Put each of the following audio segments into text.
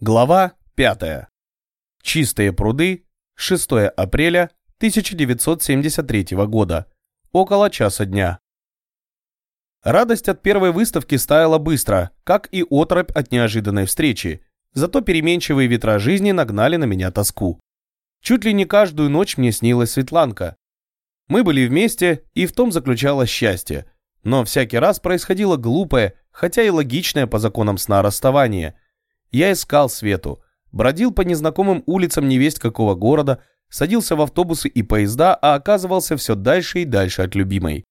Глава 5. Чистые пруды. 6 апреля 1973 года. Около часа дня. Радость от первой выставки стаяла быстро, как и отропь от неожиданной встречи. Зато переменчивые ветра жизни нагнали на меня тоску. Чуть ли не каждую ночь мне снилась Светланка. Мы были вместе, и в том заключалось счастье. Но всякий раз происходило глупое, хотя и логичное по законам сна расставание – я искал Свету, бродил по незнакомым улицам невесть какого города, садился в автобусы и поезда, а оказывался все дальше и дальше от любимой.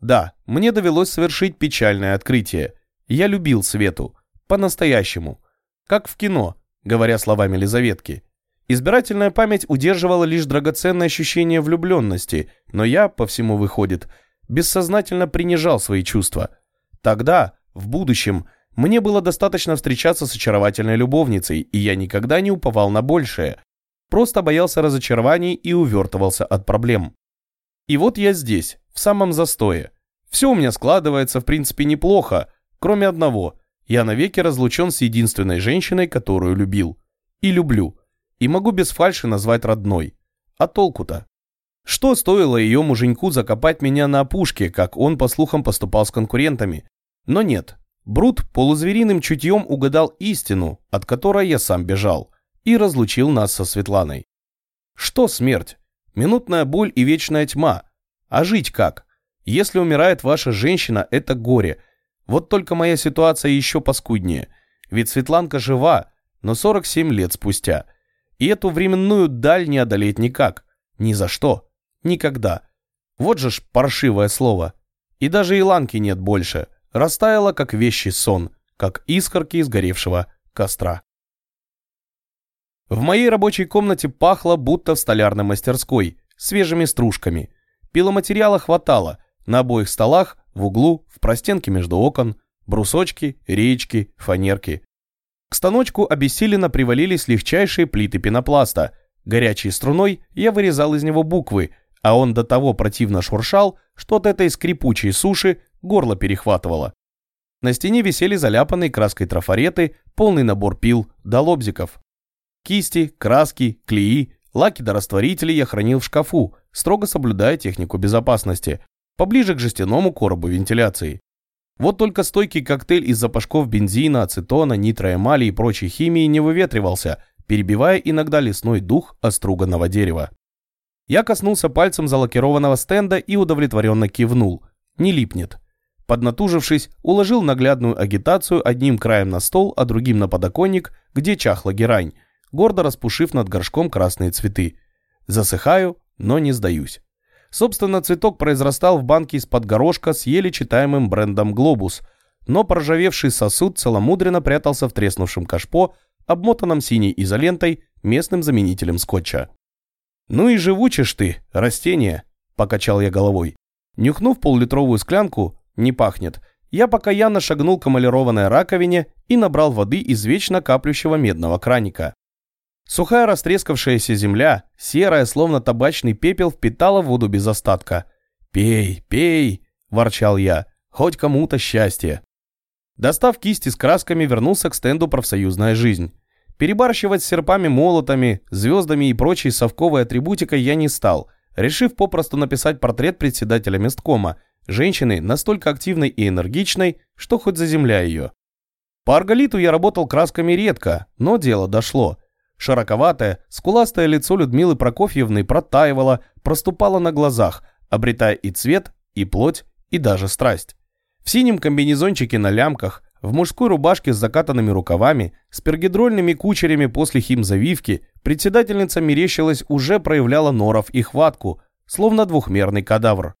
Да, мне довелось совершить печальное открытие. Я любил Свету. По-настоящему. Как в кино, говоря словами Лизаветки. Избирательная память удерживала лишь драгоценное ощущение влюбленности, но я, по всему выходит, бессознательно принижал свои чувства. Тогда, в будущем, мне было достаточно встречаться с очаровательной любовницей, и я никогда не уповал на большее. Просто боялся разочарований и увертывался от проблем. И вот я здесь, в самом застое. Все у меня складывается, в принципе, неплохо, кроме одного. Я навеки разлучен с единственной женщиной, которую любил. И люблю. И могу без фальши назвать родной. А толку-то? Что стоило ее муженьку закопать меня на опушке, как он, по слухам, поступал с конкурентами? Но нет, Брут полузвериным чутьем угадал истину, от которой я сам бежал, и разлучил нас со Светланой. Что смерть? Минутная боль и вечная тьма. А жить как? Если умирает ваша женщина, это горе. Вот только моя ситуация еще паскуднее. Ведь Светланка жива, но 47 лет спустя. И эту временную даль не одолеть никак. Ни за что. Никогда. Вот же ж паршивое слово. И даже Иланки нет больше растаяла, как вещий сон, как искорки сгоревшего костра. В моей рабочей комнате пахло, будто в столярной мастерской, свежими стружками. Пиломатериала хватало, на обоих столах, в углу, в простенке между окон, брусочки, речки, фанерки. К станочку обессиленно привалились легчайшие плиты пенопласта. Горячей струной я вырезал из него буквы, а он до того противно шуршал, что от этой скрипучей суши горло перехватывало. На стене висели заляпанные краской трафареты, полный набор пил да лобзиков. Кисти, краски, клеи, лаки до растворителей я хранил в шкафу, строго соблюдая технику безопасности, поближе к жестяному коробу вентиляции. Вот только стойкий коктейль из запашков бензина, ацетона, нитроэмали и прочей химии не выветривался, перебивая иногда лесной дух оструганного дерева. Я коснулся пальцем залакированного стенда и удовлетворенно кивнул. Не липнет. Поднатужившись, уложил наглядную агитацию одним краем на стол, а другим на подоконник, где чахла герань, гордо распушив над горшком красные цветы. Засыхаю, но не сдаюсь. Собственно, цветок произрастал в банке из-под горошка с еле читаемым брендом «Глобус», но проржавевший сосуд целомудренно прятался в треснувшем кашпо, обмотанном синей изолентой, местным заменителем скотча. «Ну и живучишь ты, растение», – покачал я головой. Нюхнув поллитровую склянку, не пахнет. Я покаянно шагнул к эмалированной раковине и набрал воды из вечно каплющего медного краника. Сухая растрескавшаяся земля, серая, словно табачный пепел, впитала воду без остатка. «Пей, пей!» – ворчал я. «Хоть кому-то счастье!» Достав кисти с красками, вернулся к стенду «Профсоюзная жизнь». Перебарщивать с серпами-молотами, звездами и прочей совковой атрибутикой я не стал, решив попросту написать портрет председателя месткома, Женщины настолько активной и энергичной, что хоть заземляй ее. По арголиту я работал красками редко, но дело дошло. Широковатое, скуластое лицо Людмилы Прокофьевны протаивало, проступало на глазах, обретая и цвет, и плоть, и даже страсть. В синем комбинезончике на лямках, в мужской рубашке с закатанными рукавами, с пергидрольными кучерями после химзавивки, председательница мерещилась уже проявляла норов и хватку, словно двухмерный кадавр.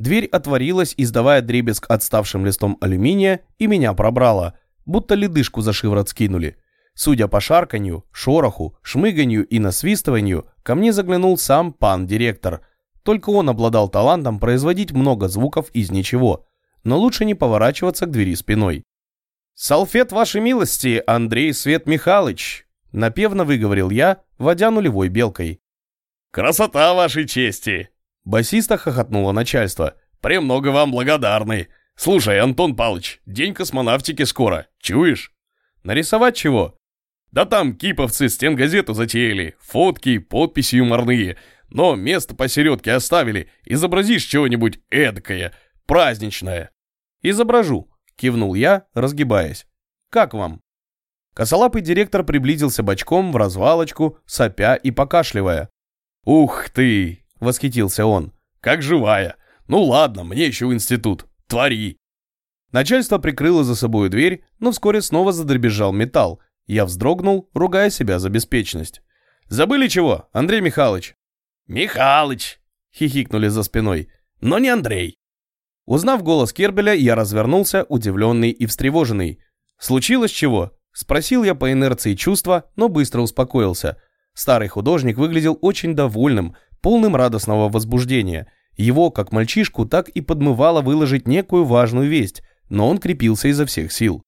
Дверь отворилась, издавая дребезг отставшим листом алюминия, и меня пробрало, будто ледышку за шиворот скинули. Судя по шарканью, шороху, шмыганью и насвистыванию, ко мне заглянул сам пан-директор. Только он обладал талантом производить много звуков из ничего, но лучше не поворачиваться к двери спиной. «Салфет вашей милости, Андрей Свет Михайлович!» Напевно выговорил я, водя нулевой белкой. «Красота вашей чести!» Басиста хохотнуло начальство. «Премного вам благодарны. Слушай, Антон Палыч, день космонавтики скоро. Чуешь?» «Нарисовать чего?» Да там киповцы стенгазету затеяли, фотки, подписи юморные. Но место посередке оставили, изобразишь чего-нибудь эдакое, праздничное. Изображу, кивнул я, разгибаясь. Как вам? Косолапый директор приблизился бочком в развалочку, сопя и покашливая. «Ух ты!» — восхитился он. «Как живая! Ну ладно, мне еще в институт. Твори!» Начальство прикрыло за собой дверь, но вскоре снова задребезжал металл. Я вздрогнул, ругая себя за беспечность. «Забыли чего, Андрей Михайлович?» «Михалыч!» — хихикнули за спиной. «Но не Андрей!» Узнав голос Кербеля, я развернулся, удивленный и встревоженный. «Случилось чего?» – спросил я по инерции чувства, но быстро успокоился. Старый художник выглядел очень довольным, полным радостного возбуждения. Его, как мальчишку, так и подмывало выложить некую важную весть, но он крепился изо всех сил.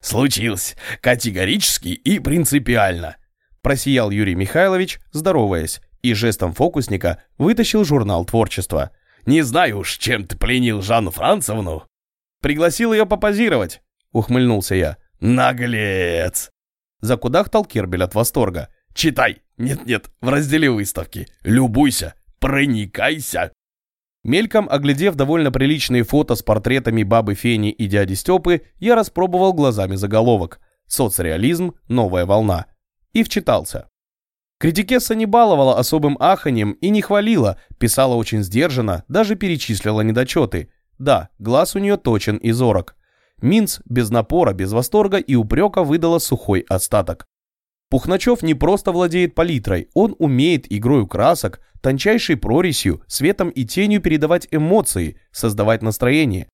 «Случилось! Категорически и принципиально!» – просиял Юрий Михайлович, здороваясь, и жестом фокусника вытащил журнал творчества. «Не знаю уж, чем ты пленил Жанну Францевну!» «Пригласил ее попозировать!» – ухмыльнулся я. «Наглец!» Закудахтал Кербель от восторга. «Читай! Нет-нет, в разделе выставки. Любуйся, проникайся!» Мельком оглядев довольно приличные фото с портретами бабы Фени и дяди Степы, я распробовал глазами заголовок «Соцреализм. Новая волна» и вчитался. Критикесса не баловала особым аханьем и не хвалила, писала очень сдержанно, даже перечислила недочеты. Да, глаз у нее точен и зорок. Минц без напора, без восторга и упрека выдала сухой остаток. Пухначев не просто владеет палитрой, он умеет игрою красок, тончайшей прорисью, светом и тенью передавать эмоции, создавать настроение.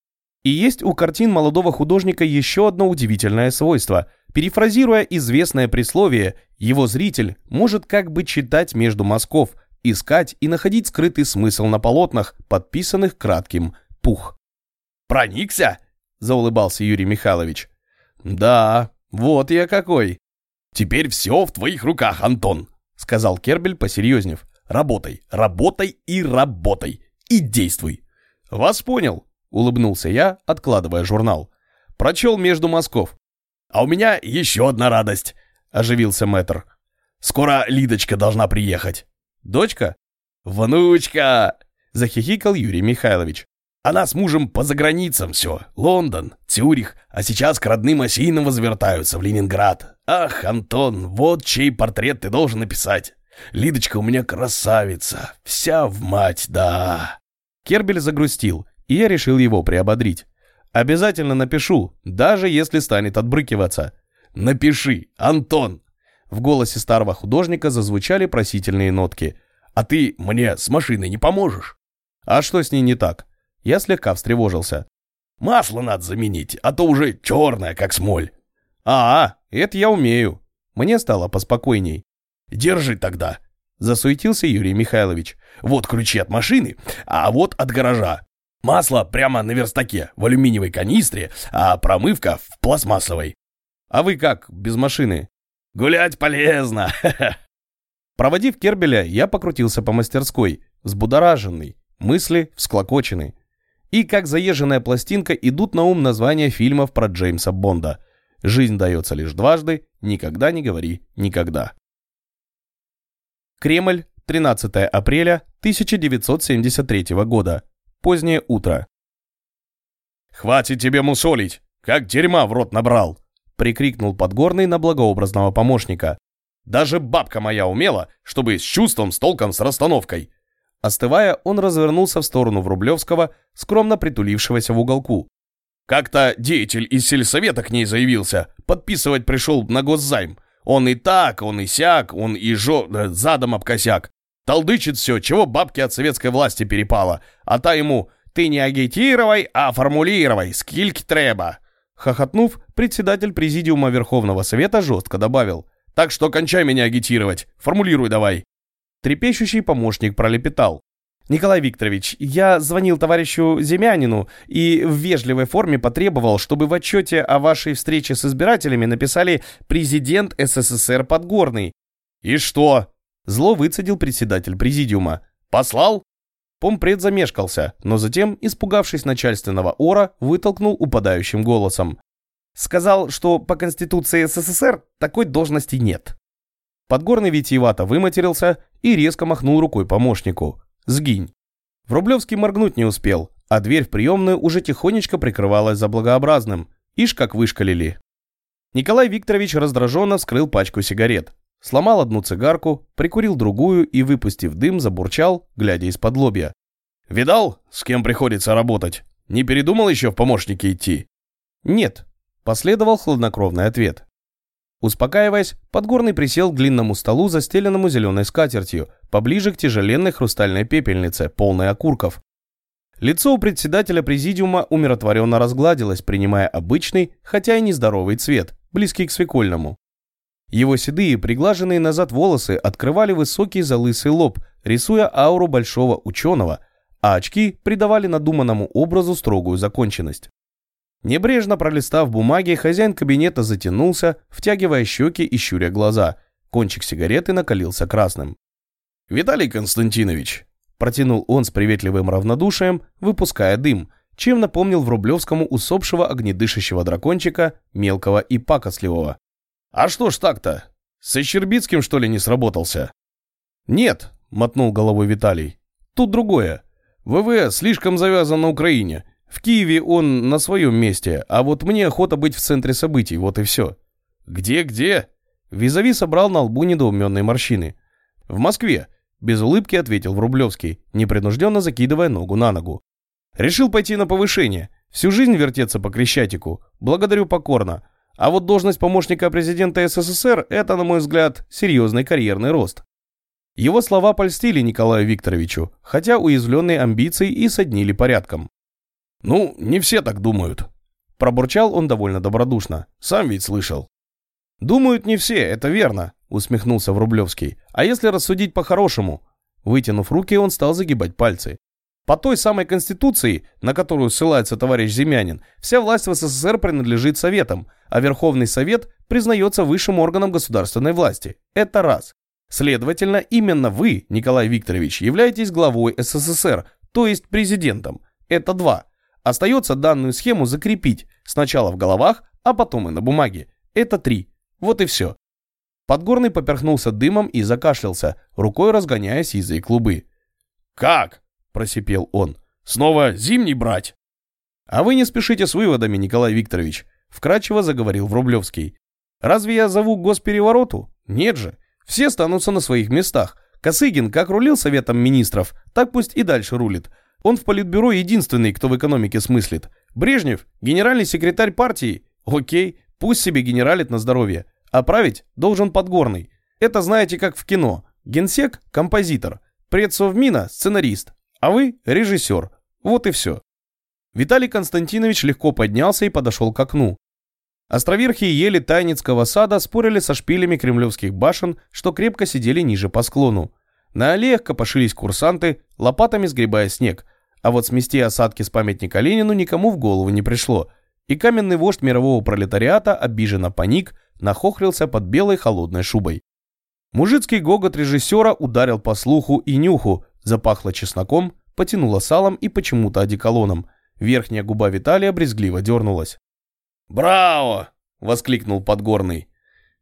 И есть у картин молодого художника еще одно удивительное свойство. Перефразируя известное присловие, его зритель может как бы читать между мазков, искать и находить скрытый смысл на полотнах, подписанных кратким «пух». «Проникся?» – заулыбался Юрий Михайлович. «Да, вот я какой!» «Теперь все в твоих руках, Антон», — сказал Кербель, посерьезнев. «Работай, работай и работай. И действуй». «Вас понял», — улыбнулся я, откладывая журнал. «Прочел между мазков». «А у меня еще одна радость», — оживился мэтр. «Скоро Лидочка должна приехать». «Дочка?» «Внучка!» — захихикал Юрий Михайлович. Она с мужем по заграницам все. Лондон, Цюрих, а сейчас к родным осинам возвертаются в Ленинград. Ах, Антон, вот чей портрет ты должен написать. Лидочка у меня красавица, вся в мать, да. Кербель загрустил, и я решил его приободрить. Обязательно напишу, даже если станет отбрыкиваться. Напиши, Антон. В голосе старого художника зазвучали просительные нотки. А ты мне с машиной не поможешь? А что с ней не так? Я слегка встревожился. «Масло надо заменить, а то уже черное, как смоль». «А, это я умею». Мне стало поспокойней. «Держи тогда», — засуетился Юрий Михайлович. «Вот ключи от машины, а вот от гаража. Масло прямо на верстаке, в алюминиевой канистре, а промывка в пластмассовой». «А вы как, без машины?» «Гулять полезно!» Проводив Кербеля, я покрутился по мастерской, взбудораженный, мысли всклокочены и как заезженная пластинка идут на ум названия фильмов про Джеймса Бонда. «Жизнь дается лишь дважды, никогда не говори никогда». Кремль, 13 апреля 1973 года. Позднее утро. «Хватит тебе мусолить! Как дерьма в рот набрал!» прикрикнул Подгорный на благообразного помощника. «Даже бабка моя умела, чтобы с чувством, с толком, с расстановкой. Остывая, он развернулся в сторону Врублевского, скромно притулившегося в уголку. «Как-то деятель из сельсовета к ней заявился, подписывать пришел на госзайм. Он и так, он и сяк, он и жо... Э, задом об косяк. Толдычит все, чего бабке от советской власти перепало. А та ему «ты не агитировай, а формулировай, скильки треба». Хохотнув, председатель Президиума Верховного Совета жестко добавил «Так что кончай меня агитировать, формулируй давай». Трепещущий помощник пролепетал. «Николай Викторович, я звонил товарищу Земянину и в вежливой форме потребовал, чтобы в отчете о вашей встрече с избирателями написали «Президент СССР Подгорный». «И что?» Зло выцедил председатель президиума. «Послал?» Помпред замешкался, но затем, испугавшись начальственного ора, вытолкнул упадающим голосом. Сказал, что по Конституции СССР такой должности нет. Подгорный витиевато выматерился и резко махнул рукой помощнику. «Сгинь». Врублевский моргнуть не успел, а дверь в приемную уже тихонечко прикрывалась за благообразным. Ишь как вышкалили. Николай Викторович раздраженно вскрыл пачку сигарет. Сломал одну цигарку, прикурил другую и, выпустив дым, забурчал, глядя из-под лобья. «Видал, с кем приходится работать? Не передумал еще в помощники идти?» «Нет», – последовал хладнокровный ответ. Успокаиваясь, Подгорный присел к длинному столу, застеленному зеленой скатертью, поближе к тяжеленной хрустальной пепельнице, полной окурков. Лицо у председателя президиума умиротворенно разгладилось, принимая обычный, хотя и нездоровый цвет, близкий к свекольному. Его седые, приглаженные назад волосы открывали высокий залысый лоб, рисуя ауру большого ученого, а очки придавали надуманному образу строгую законченность. Небрежно пролистав бумаги, хозяин кабинета затянулся, втягивая щеки и щуря глаза. Кончик сигареты накалился красным. «Виталий Константинович!» Протянул он с приветливым равнодушием, выпуская дым, чем напомнил Врублевскому усопшего огнедышащего дракончика, мелкого и пакостливого. «А что ж так-то? С Щербицким, что ли, не сработался?» «Нет», — мотнул головой Виталий. «Тут другое. ВВ слишком завязан на Украине. В Киеве он на своем месте, а вот мне охота быть в центре событий, вот и все. Где-где? Визави собрал на лбу недоуменные морщины. В Москве, без улыбки ответил Врублевский, непринужденно закидывая ногу на ногу. Решил пойти на повышение. Всю жизнь вертеться по Крещатику. Благодарю покорно. А вот должность помощника президента СССР – это, на мой взгляд, серьезный карьерный рост. Его слова польстили Николаю Викторовичу, хотя уязвленные амбиции и соднили порядком. «Ну, не все так думают». Пробурчал он довольно добродушно. «Сам ведь слышал». «Думают не все, это верно», усмехнулся Врублевский. «А если рассудить по-хорошему?» Вытянув руки, он стал загибать пальцы. По той самой Конституции, на которую ссылается товарищ Земянин, вся власть в СССР принадлежит Советам, а Верховный Совет признается высшим органом государственной власти. Это раз. Следовательно, именно вы, Николай Викторович, являетесь главой СССР, то есть президентом. Это два. Остается данную схему закрепить, сначала в головах, а потом и на бумаге. Это три. Вот и все. Подгорный поперхнулся дымом и закашлялся, рукой разгоняя сизые клубы. «Как?» – просипел он. «Снова зимний брать?» «А вы не спешите с выводами, Николай Викторович», – вкратчиво заговорил Врублевский. «Разве я зову к госперевороту? Нет же. Все станутся на своих местах. Косыгин как рулил советом министров, так пусть и дальше рулит. Он в политбюро единственный, кто в экономике смыслит. Брежнев – генеральный секретарь партии. Окей, пусть себе генералит на здоровье. А править должен Подгорный. Это знаете как в кино. Генсек – композитор. Предсовмина – сценарист. А вы – режиссер. Вот и все. Виталий Константинович легко поднялся и подошел к окну. Островерхи ели Тайницкого сада спорили со шпилями кремлевских башен, что крепко сидели ниже по склону. На аллеях копошились курсанты, лопатами сгребая снег, а вот смести осадки с памятника Ленину никому в голову не пришло, и каменный вождь мирового пролетариата обиженно паник, нахохлился под белой холодной шубой. Мужицкий гогот режиссера ударил по слуху и нюху, запахло чесноком, потянуло салом и почему-то одеколоном. Верхняя губа Виталия брезгливо дернулась. «Браво!» — воскликнул Подгорный.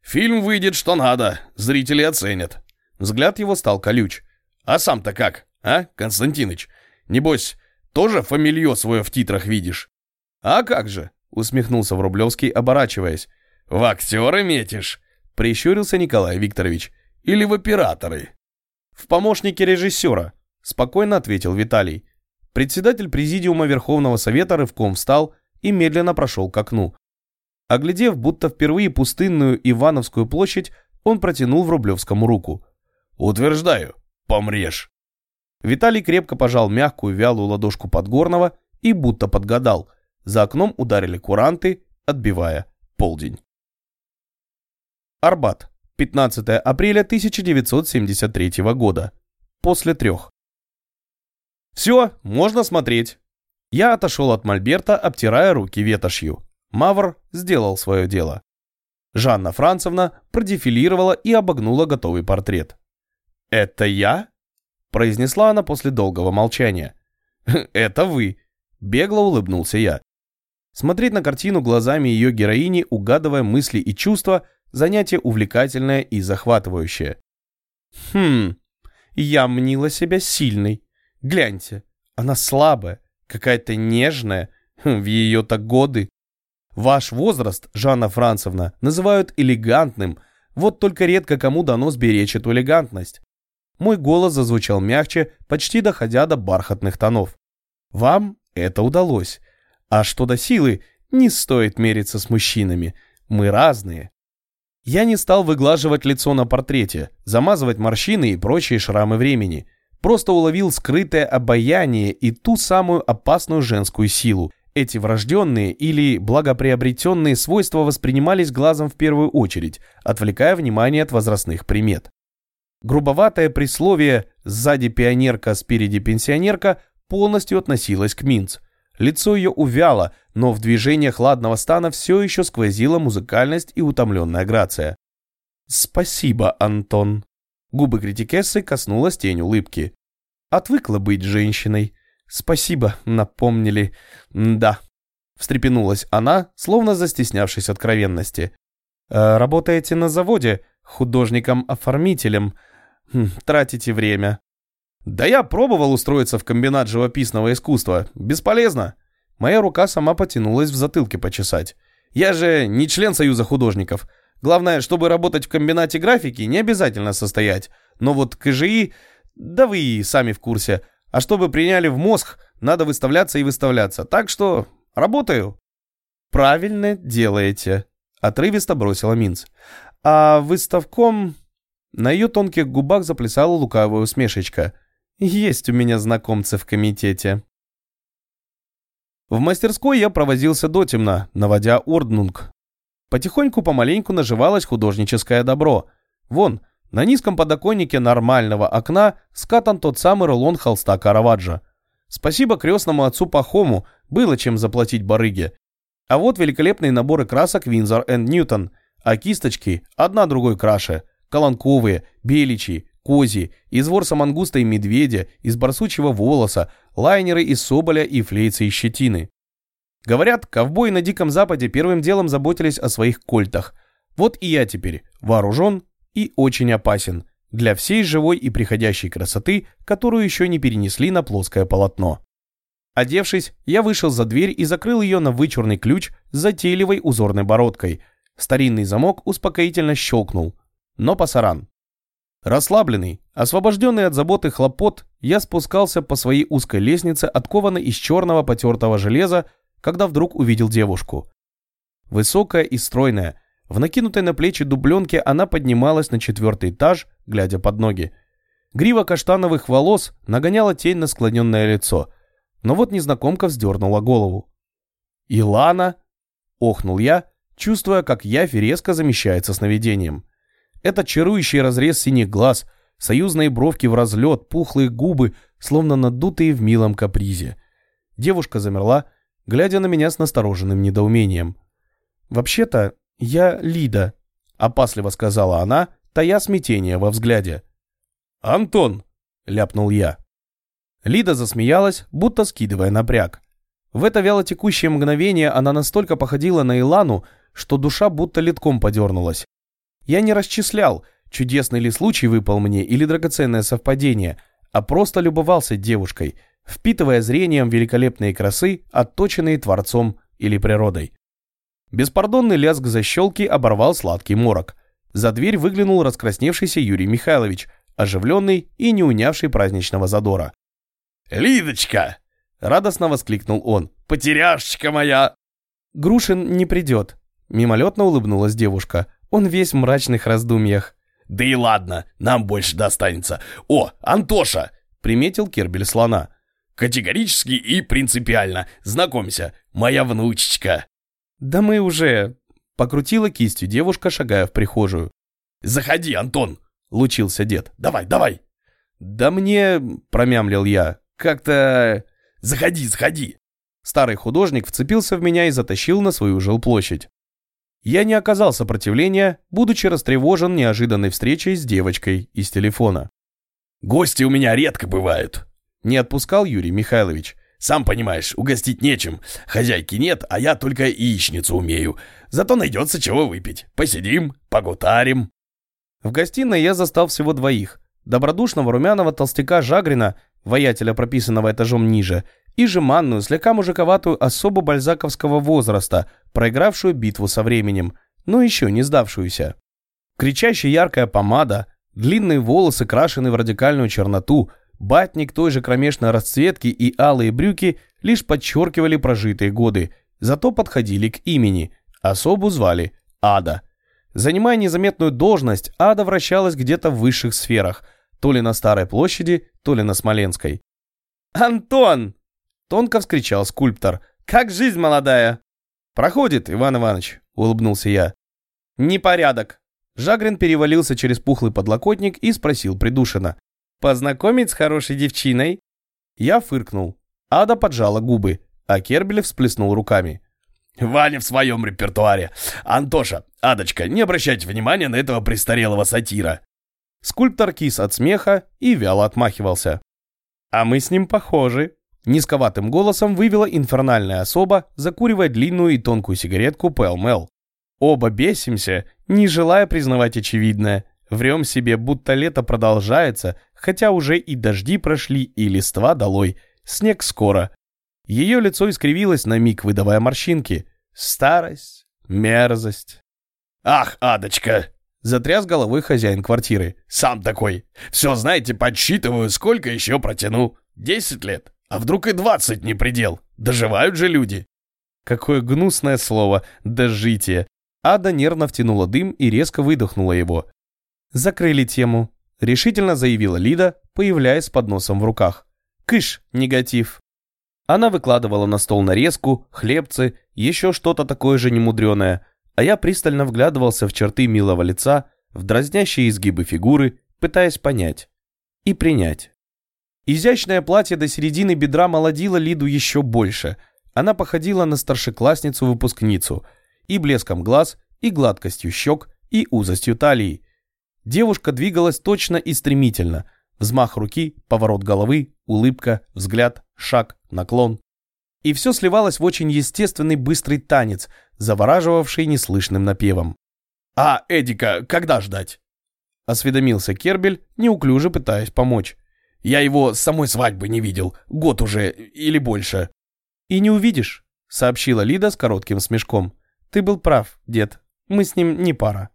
«Фильм выйдет что надо, зрители оценят». Взгляд его стал колюч. «А сам-то как, а, Константиныч? Небось, тоже фамилье свое в титрах видишь?» «А как же?» — усмехнулся Врублевский, оборачиваясь. «В актеры метишь?» — прищурился Николай Викторович. «Или в операторы?» «В помощники режиссера», — спокойно ответил Виталий. Председатель Президиума Верховного Совета рывком встал и медленно прошел к окну. Оглядев будто впервые пустынную Ивановскую площадь, он протянул Врублевскому руку. «Утверждаю, помрешь». Виталий крепко пожал мягкую вялую ладошку Подгорного и будто подгадал. За окном ударили куранты, отбивая полдень. Арбат. 15 апреля 1973 года. После трех. «Все, можно смотреть». Я отошел от Мольберта, обтирая руки ветошью. Мавр сделал свое дело. Жанна Францевна продефилировала и обогнула готовый портрет. «Это я?» – произнесла она после долгого молчания. «Это вы», – бегло улыбнулся я. Смотреть на картину глазами ее героини, угадывая мысли и чувства, занятие увлекательное и захватывающее. Хм, я мнила себя сильной. Гляньте, она слабая, какая-то нежная, хм, в ее-то годы. Ваш возраст, Жанна Францевна, называют элегантным, вот только редко кому дано сберечь эту элегантность. Мой голос зазвучал мягче, почти доходя до бархатных тонов. Вам это удалось. А что до силы, не стоит мериться с мужчинами. Мы разные. Я не стал выглаживать лицо на портрете, замазывать морщины и прочие шрамы времени. Просто уловил скрытое обаяние и ту самую опасную женскую силу. Эти врожденные или благоприобретенные свойства воспринимались глазом в первую очередь, отвлекая внимание от возрастных примет. Грубоватое присловие «сзади пионерка, спереди пенсионерка» полностью относилось к Минц – Лицо ее увяло, но в движениях ладного стана все еще сквозила музыкальность и утомленная грация. «Спасибо, Антон». Губы критикессы коснулась тень улыбки. «Отвыкла быть женщиной. Спасибо, напомнили. Да». Встрепенулась она, словно застеснявшись откровенности. «Э, «Работаете на заводе, художником-оформителем. Хм, тратите время. Да я пробовал устроиться в комбинат живописного искусства. Бесполезно. Моя рука сама потянулась в затылке почесать. Я же не член Союза художников. Главное, чтобы работать в комбинате графики, не обязательно состоять. Но вот КЖИ, да вы и сами в курсе. А чтобы приняли в мозг, надо выставляться и выставляться. Так что работаю. Правильно делаете, отрывисто бросила Минц. А выставком... На ее тонких губах заплясала лукавая усмешечка. Есть у меня знакомцы в комитете. В мастерской я провозился дотемно, наводя орднунг. Потихоньку помаленьку наживалось художническое добро. Вон, на низком подоконнике нормального окна скатан тот самый рулон холста Караваджо. Спасибо крестному отцу Пахому, было чем заплатить барыге. А вот великолепные наборы красок Винзор энд Ньютон, а кисточки одна другой краше. Колонковые, беличьи, кози, из ворса мангуста и медведя, из барсучьего волоса, лайнеры из соболя и флейцы из щетины. Говорят, ковбои на Диком Западе первым делом заботились о своих кольтах. Вот и я теперь вооружен и очень опасен для всей живой и приходящей красоты, которую еще не перенесли на плоское полотно. Одевшись, я вышел за дверь и закрыл ее на вычурный ключ с затейливой узорной бородкой. Старинный замок успокоительно щелкнул. Но пасаран. Расслабленный, освобожденный от заботы хлопот, я спускался по своей узкой лестнице, откованной из черного потертого железа, когда вдруг увидел девушку. Высокая и стройная, в накинутой на плечи дубленке она поднималась на четвертый этаж, глядя под ноги. Грива каштановых волос нагоняла тень на склоненное лицо, но вот незнакомка вздернула голову. «Илана?» — охнул я, чувствуя, как явь резко замещается сновидением. Этот чарующий разрез синих глаз, союзные бровки в разлет, пухлые губы, словно надутые в милом капризе. Девушка замерла, глядя на меня с настороженным недоумением. «Вообще-то я Лида», — опасливо сказала она, тая смятение во взгляде. «Антон!» — ляпнул я. Лида засмеялась, будто скидывая напряг. В это вялотекущее мгновение она настолько походила на Илану, что душа будто литком подернулась. Я не расчислял, чудесный ли случай выпал мне или драгоценное совпадение, а просто любовался девушкой, впитывая зрением великолепные красы, отточенные Творцом или природой. Беспардонный лязг защелки оборвал сладкий морок. За дверь выглянул раскрасневшийся Юрий Михайлович, оживленный и не унявший праздничного задора. «Лидочка!» — радостно воскликнул он. «Потеряшечка моя!» «Грушин не придет», — мимолетно улыбнулась девушка. Он весь в мрачных раздумьях. «Да и ладно, нам больше достанется. О, Антоша!» — приметил Кербель слона. «Категорически и принципиально. Знакомься, моя внучечка». «Да мы уже...» — покрутила кистью девушка, шагая в прихожую. «Заходи, Антон!» — лучился дед. «Давай, давай!» «Да мне...» — промямлил я. «Как-то...» «Заходи, заходи!» Старый художник вцепился в меня и затащил на свою жилплощадь. Я не оказал сопротивления, будучи растревожен неожиданной встречей с девочкой из телефона. «Гости у меня редко бывают», — не отпускал Юрий Михайлович. Сам понимаешь, угостить нечем. Хозяйки нет, а я только яичницу умею. Зато найдется чего выпить. Посидим, погутарим». В гостиной я застал всего двоих. Добродушного румяного толстяка Жагрина, воятеля, прописанного этажом ниже, и жеманную, слегка мужиковатую особу бальзаковского возраста, проигравшую битву со временем, но еще не сдавшуюся. Кричащая яркая помада, длинные волосы крашены в радикальную черноту, батник той же кромешной расцветки и алые брюки лишь подчеркивали прожитые годы, зато подходили к имени. Особу звали Ада. Занимая незаметную должность, Ада вращалась где-то в высших сферах, то ли на Старой площади, то ли на Смоленской. «Антон!» – тонко вскричал скульптор. «Как жизнь молодая?» «Проходит, Иван Иванович», – улыбнулся я. «Непорядок». Жагрин перевалился через пухлый подлокотник и спросил придушенно. «Познакомить с хорошей девчиной?» Я фыркнул. Ада поджала губы, а Кербелев всплеснул руками. Ваня в своем репертуаре. Антоша, Адочка, не обращайте внимания на этого престарелого сатира. Скульптор кис от смеха и вяло отмахивался. А мы с ним похожи. Низковатым голосом вывела инфернальная особа, закуривая длинную и тонкую сигаретку Пэл Оба бесимся, не желая признавать очевидное. Врем себе, будто лето продолжается, хотя уже и дожди прошли, и листва долой. Снег скоро. Ее лицо искривилось на миг, выдавая морщинки. Старость, мерзость. «Ах, Адочка!» — затряс головой хозяин квартиры. «Сам такой. Все, знаете, подсчитываю, сколько еще протяну. Десять лет. А вдруг и двадцать не предел? Доживают же люди». Какое гнусное слово «дожитие». Ада нервно втянула дым и резко выдохнула его. «Закрыли тему», — решительно заявила Лида, появляясь с подносом в руках. «Кыш, негатив». Она выкладывала на стол нарезку, хлебцы, еще что-то такое же немудреное, а я пристально вглядывался в черты милого лица, в дразнящие изгибы фигуры, пытаясь понять и принять. Изящное платье до середины бедра молодило Лиду еще больше. Она походила на старшеклассницу-выпускницу и блеском глаз, и гладкостью щек, и узостью талии. Девушка двигалась точно и стремительно. Взмах руки, поворот головы, улыбка, взгляд, шаг, наклон. И все сливалось в очень естественный быстрый танец, завораживавший неслышным напевом. «А Эдика когда ждать?» Осведомился Кербель, неуклюже пытаясь помочь. «Я его с самой свадьбы не видел. Год уже или больше». «И не увидишь», — сообщила Лида с коротким смешком. «Ты был прав, дед. Мы с ним не пара».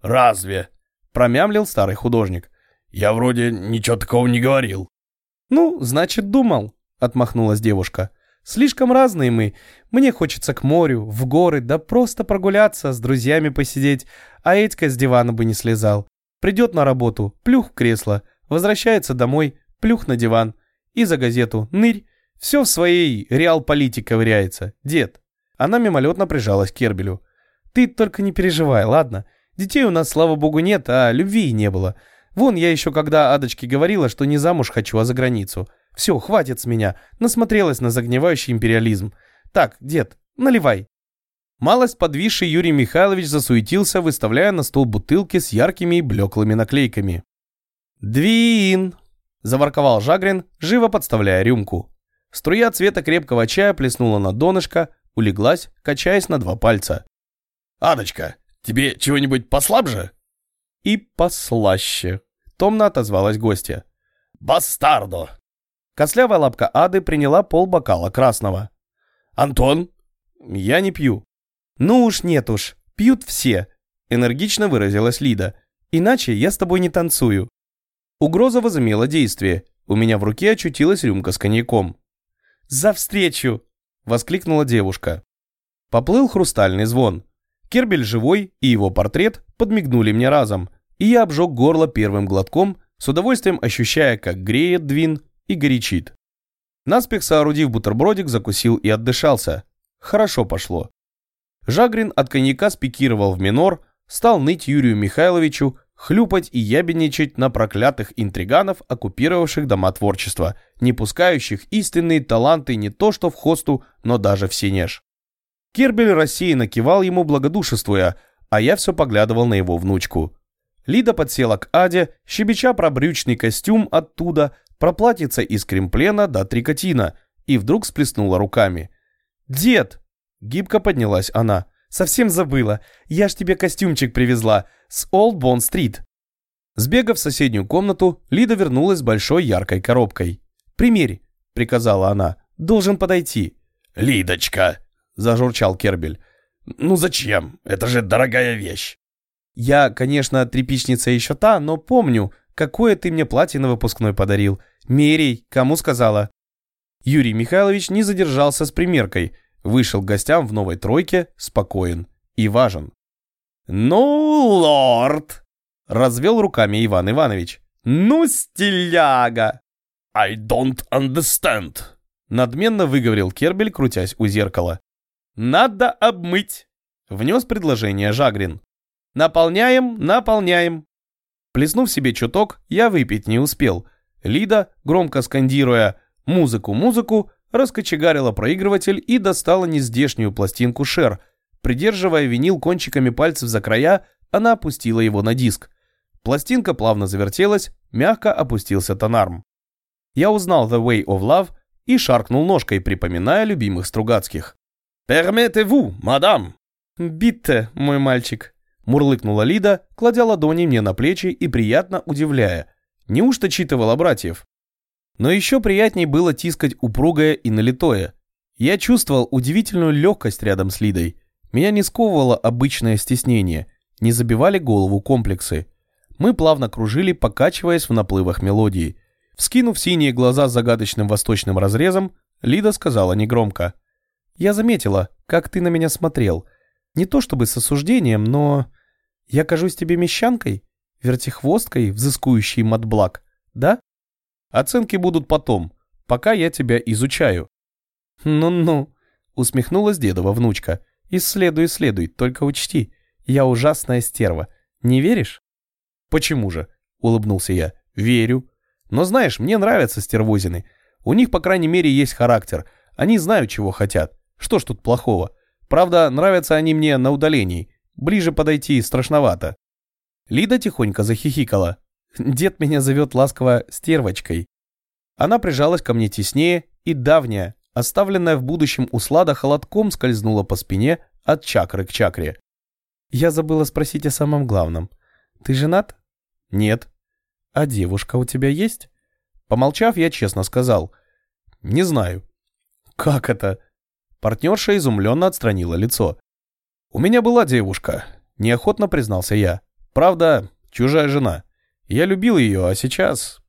«Разве?» — промямлил старый художник. «Я вроде ничего такого не говорил». «Ну, значит, думал», — отмахнулась девушка. «Слишком разные мы. Мне хочется к морю, в горы, да просто прогуляться, с друзьями посидеть, а Этька с дивана бы не слезал. Придет на работу, плюх в кресло, возвращается домой, плюх на диван. И за газету нырь. Все в своей реал-политик ковыряется. Дед». Она мимолетно прижалась к Кербелю. «Ты только не переживай, ладно? Детей у нас, слава богу, нет, а любви и не было. Вон я еще когда Адочке говорила, что не замуж хочу, а за границу. Все, хватит с меня. Насмотрелась на загнивающий империализм. Так, дед, наливай. Малость подвисший Юрий Михайлович засуетился, выставляя на стол бутылки с яркими и блеклыми наклейками. «Двин!» – заворковал Жагрин, живо подставляя рюмку. Струя цвета крепкого чая плеснула на донышко, улеглась, качаясь на два пальца. «Адочка, тебе чего-нибудь послабже?» «И послаще», — томно отозвалась гостья. «Бастардо!» Кослявая лапка Ады приняла полбокала красного. «Антон?» «Я не пью». «Ну уж нет уж, пьют все», — энергично выразилась Лида. «Иначе я с тобой не танцую». Угроза возымела действие. У меня в руке очутилась рюмка с коньяком. «За встречу!» — воскликнула девушка. Поплыл хрустальный звон. Кербель живой и его портрет подмигнули мне разом, и я обжег горло первым глотком, с удовольствием ощущая, как греет двин и горячит. Наспех соорудив бутербродик, закусил и отдышался. Хорошо пошло. Жагрин от коньяка спикировал в минор, стал ныть Юрию Михайловичу, хлюпать и ябедничать на проклятых интриганов, оккупировавших дома творчества, не пускающих истинные таланты не то что в хосту, но даже в синеж. Кербель рассеянно кивал ему, благодушествуя, а я все поглядывал на его внучку. Лида подсела к Аде, щебеча про брючный костюм оттуда, про платьице из кремплена до трикотина, и вдруг сплеснула руками. «Дед!» — гибко поднялась она. «Совсем забыла. Я ж тебе костюмчик привезла с Олд Бон-стрит». Сбегав в соседнюю комнату, Лида вернулась с большой яркой коробкой. «Примерь», — приказала она. «Должен подойти». «Лидочка!» — зажурчал Кербель. «Ну зачем? Это же дорогая вещь!» «Я, конечно, тряпичница еще та, но помню, какое ты мне платье на выпускной подарил. Мерей, кому сказала?» Юрий Михайлович не задержался с примеркой, вышел к гостям в новой тройке, спокоен и важен. «Ну, лорд!» — развел руками Иван Иванович. «Ну, стиляга!» «I don't understand!» — надменно выговорил Кербель, крутясь у зеркала. «Надо обмыть!» — внес предложение Жагрин. «Наполняем, наполняем!» Плеснув себе чуток, я выпить не успел. Лида, громко скандируя «музыку, музыку», раскочегарила проигрыватель и достала нездешнюю пластинку Шер. Придерживая винил кончиками пальцев за края, она опустила его на диск. Пластинка плавно завертелась, мягко опустился тонарм. Я узнал The Way of Love и шаркнул ножкой, припоминая любимых Стругацких. «Перметеву, мадам!» «Битте, мой мальчик!» Мурлыкнула Лида, кладя ладони мне на плечи и приятно удивляя. Неужто читывала братьев? Но еще приятней было тискать упругое и налитое. Я чувствовал удивительную легкость рядом с Лидой. Меня не сковывало обычное стеснение, не забивали голову комплексы. Мы плавно кружили, покачиваясь в наплывах мелодии. Вскинув синие глаза с загадочным восточным разрезом, Лида сказала негромко. Я заметила, как ты на меня смотрел. Не то чтобы с осуждением, но... Я кажусь тебе мещанкой? Вертихвосткой, взыскующей матблак, да? Оценки будут потом, пока я тебя изучаю. Ну-ну, усмехнулась дедова внучка. Исследуй, исследуй, только учти, я ужасная стерва. Не веришь? Почему же? Улыбнулся я. Верю. Но знаешь, мне нравятся стервозины. У них, по крайней мере, есть характер. Они знают, чего хотят. Что ж тут плохого? Правда, нравятся они мне на удалении. Ближе подойти страшновато. Лида тихонько захихикала. Дед меня зовет ласково стервочкой. Она прижалась ко мне теснее, и давняя, оставленная в будущем услада холодком скользнула по спине от чакры к чакре. Я забыла спросить о самом главном. Ты женат? Нет. А девушка у тебя есть? Помолчав, я честно сказал. Не знаю. Как это? Партнерша изумленно отстранила лицо. «У меня была девушка», — неохотно признался я. «Правда, чужая жена. Я любил ее, а сейчас...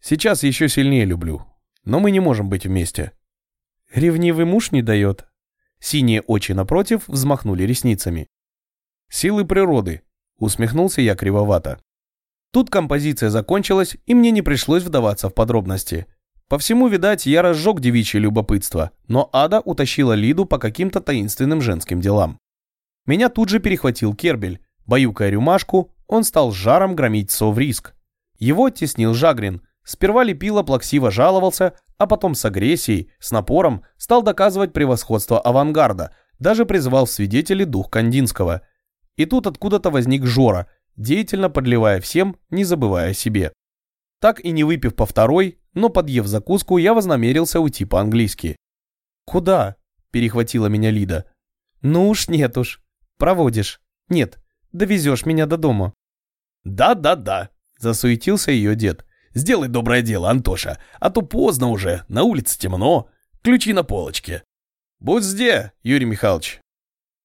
Сейчас еще сильнее люблю. Но мы не можем быть вместе». «Ревнивый муж не дает?» Синие очи напротив взмахнули ресницами. «Силы природы», — усмехнулся я кривовато. Тут композиция закончилась, и мне не пришлось вдаваться в подробности. По всему, видать, я разжег девичье любопытство, но Ада утащила Лиду по каким-то таинственным женским делам. Меня тут же перехватил Кербель. Баюкая рюмашку, он стал жаром громить совриск. Его оттеснил Жагрин. Сперва лепило плаксиво жаловался, а потом с агрессией, с напором стал доказывать превосходство авангарда, даже призывал в свидетели дух Кандинского. И тут откуда-то возник Жора, деятельно подливая всем, не забывая о себе. Так и не выпив по второй, но подъев закуску, я вознамерился уйти по-английски. «Куда?» – перехватила меня Лида. «Ну уж нет уж. Проводишь. Нет, довезешь меня до дома». «Да-да-да», – засуетился ее дед. «Сделай доброе дело, Антоша, а то поздно уже, на улице темно, ключи на полочке». «Будь зде, Юрий Михайлович».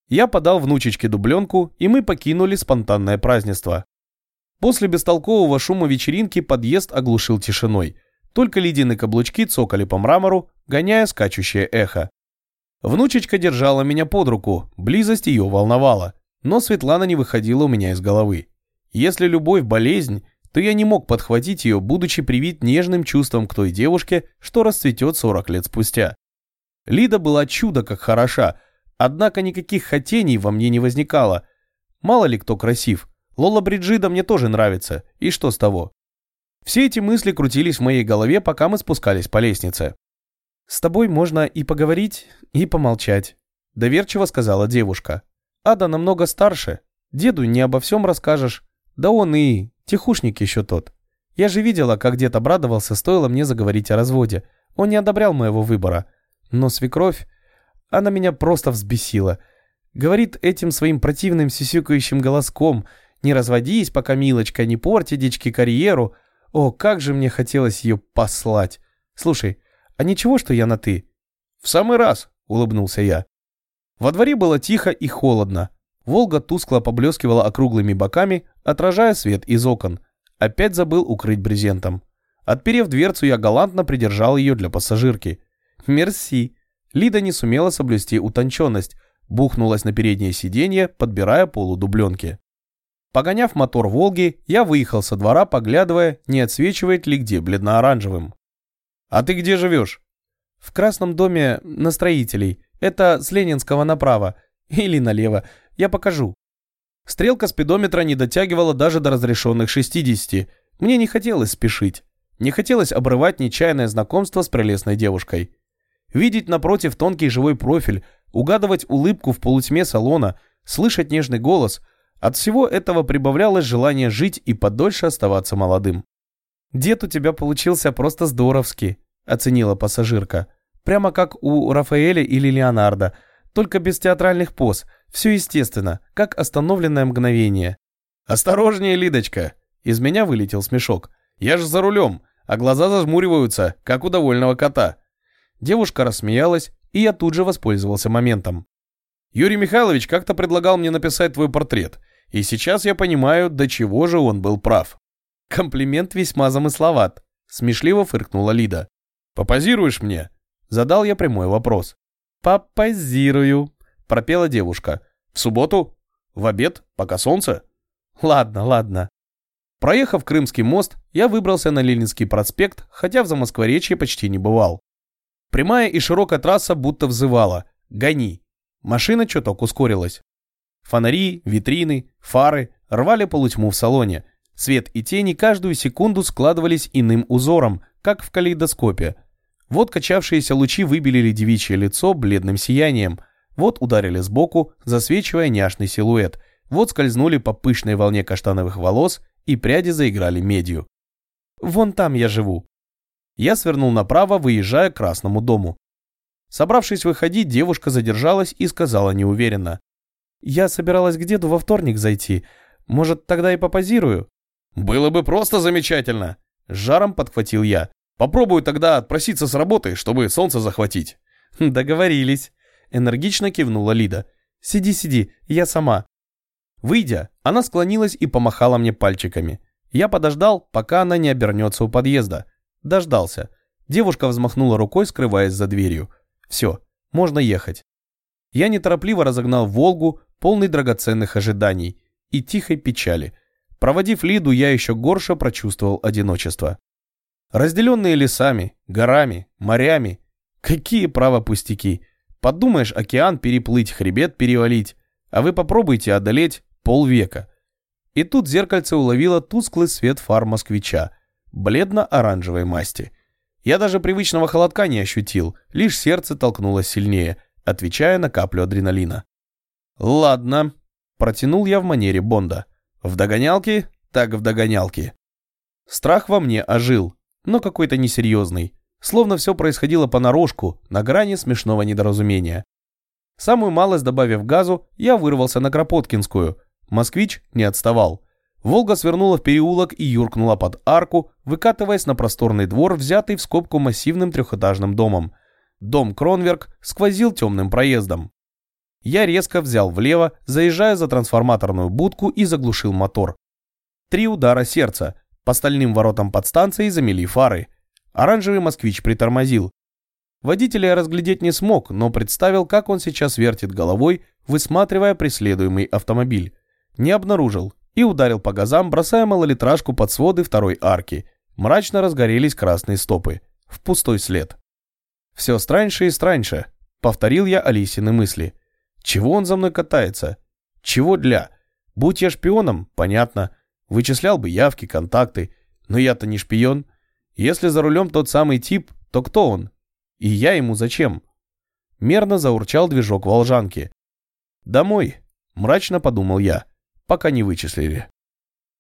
Я подал внучечке дубленку, и мы покинули спонтанное празднество. После бестолкового шума вечеринки подъезд оглушил тишиной. Только ледяные каблучки цокали по мрамору, гоняя скачущее эхо. Внучечка держала меня под руку, близость ее волновала, но Светлана не выходила у меня из головы. Если любовь – болезнь, то я не мог подхватить ее, будучи привит нежным чувством к той девушке, что расцветет 40 лет спустя. Лида была чудо как хороша, однако никаких хотений во мне не возникало. Мало ли кто красив – Лола Бриджида мне тоже нравится, и что с того? Все эти мысли крутились в моей голове, пока мы спускались по лестнице. «С тобой можно и поговорить, и помолчать», – доверчиво сказала девушка. «Ада намного старше, деду не обо всем расскажешь, да он и тихушник еще тот. Я же видела, как дед обрадовался, стоило мне заговорить о разводе. Он не одобрял моего выбора. Но свекровь, она меня просто взбесила. Говорит этим своим противным сисюкающим голоском «Не разводись, пока, милочка, не порти дички карьеру». О, как же мне хотелось ее послать. Слушай, а ничего, что я на «ты»?» «В самый раз», — улыбнулся я. Во дворе было тихо и холодно. Волга тускло поблескивала округлыми боками, отражая свет из окон. Опять забыл укрыть брезентом. Отперев дверцу, я галантно придержал ее для пассажирки. «Мерси». Лида не сумела соблюсти утонченность, бухнулась на переднее сиденье, подбирая полудубленки. Погоняв мотор «Волги», я выехал со двора, поглядывая, не отсвечивает ли где бледно-оранжевым. «А ты где живешь?» «В красном доме на строителей. Это с Ленинского направо. Или налево. Я покажу». Стрелка спидометра не дотягивала даже до разрешенных 60. Мне не хотелось спешить. Не хотелось обрывать нечаянное знакомство с прелестной девушкой. Видеть напротив тонкий живой профиль, угадывать улыбку в полутьме салона, слышать нежный голос – от всего этого прибавлялось желание жить и подольше оставаться молодым. «Дед у тебя получился просто здоровски», – оценила пассажирка. «Прямо как у Рафаэля или Леонардо, только без театральных поз, все естественно, как остановленное мгновение». «Осторожнее, Лидочка!» Из меня вылетел смешок. «Я же за рулем, а глаза зажмуриваются, как у довольного кота». Девушка рассмеялась, и я тут же воспользовался моментом. «Юрий Михайлович как-то предлагал мне написать твой портрет. И сейчас я понимаю, до чего же он был прав. Комплимент весьма замысловат, смешливо фыркнула Лида. Попозируешь мне? Задал я прямой вопрос. Попозирую, пропела девушка. В субботу? В обед? Пока солнце? Ладно, ладно. Проехав Крымский мост, я выбрался на Ленинский проспект, хотя в Замоскворечье почти не бывал. Прямая и широкая трасса будто взывала «Гони!». Машина чуток ускорилась. Фонари, витрины, фары рвали полутьму в салоне. Свет и тени каждую секунду складывались иным узором, как в калейдоскопе. Вот качавшиеся лучи выбелили девичье лицо бледным сиянием. Вот ударили сбоку, засвечивая няшный силуэт. Вот скользнули по пышной волне каштановых волос, и пряди заиграли медью. «Вон там я живу». Я свернул направо, выезжая к Красному дому. Собравшись выходить, девушка задержалась и сказала неуверенно. Я собиралась к деду во вторник зайти. Может, тогда и попозирую?» «Было бы просто замечательно!» С жаром подхватил я. «Попробую тогда отпроситься с работы, чтобы солнце захватить». «Договорились», — энергично кивнула Лида. «Сиди, сиди, я сама». Выйдя, она склонилась и помахала мне пальчиками. Я подождал, пока она не обернется у подъезда. Дождался. Девушка взмахнула рукой, скрываясь за дверью. «Все, можно ехать». Я неторопливо разогнал «Волгу», полный драгоценных ожиданий и тихой печали. Проводив Лиду, я еще горше прочувствовал одиночество. Разделенные лесами, горами, морями. Какие право пустяки. Подумаешь, океан переплыть, хребет перевалить, а вы попробуйте одолеть полвека. И тут зеркальце уловило тусклый свет фар москвича, бледно-оранжевой масти. Я даже привычного холодка не ощутил, лишь сердце толкнулось сильнее, отвечая на каплю адреналина. «Ладно», — протянул я в манере Бонда. «В догонялке, так в догонялке». Страх во мне ожил, но какой-то несерьезный, словно все происходило понарошку, на грани смешного недоразумения. Самую малость добавив газу, я вырвался на Кропоткинскую. Москвич не отставал. Волга свернула в переулок и юркнула под арку, выкатываясь на просторный двор, взятый в скобку массивным трехэтажным домом. Дом Кронверк сквозил темным проездом. Я резко взял влево, заезжая за трансформаторную будку и заглушил мотор. Три удара сердца. По стальным воротам подстанции замели фары. Оранжевый москвич притормозил. Водителя я разглядеть не смог, но представил, как он сейчас вертит головой, высматривая преследуемый автомобиль. Не обнаружил и ударил по газам, бросая малолитражку под своды второй арки. Мрачно разгорелись красные стопы. В пустой след. «Все страньше и страньше», — повторил я Алисины мысли. Чего он за мной катается? Чего для? Будь я шпионом, понятно. Вычислял бы явки, контакты. Но я-то не шпион. Если за рулем тот самый тип, то кто он? И я ему зачем? Мерно заурчал движок волжанки. «Домой», — мрачно подумал я, пока не вычислили.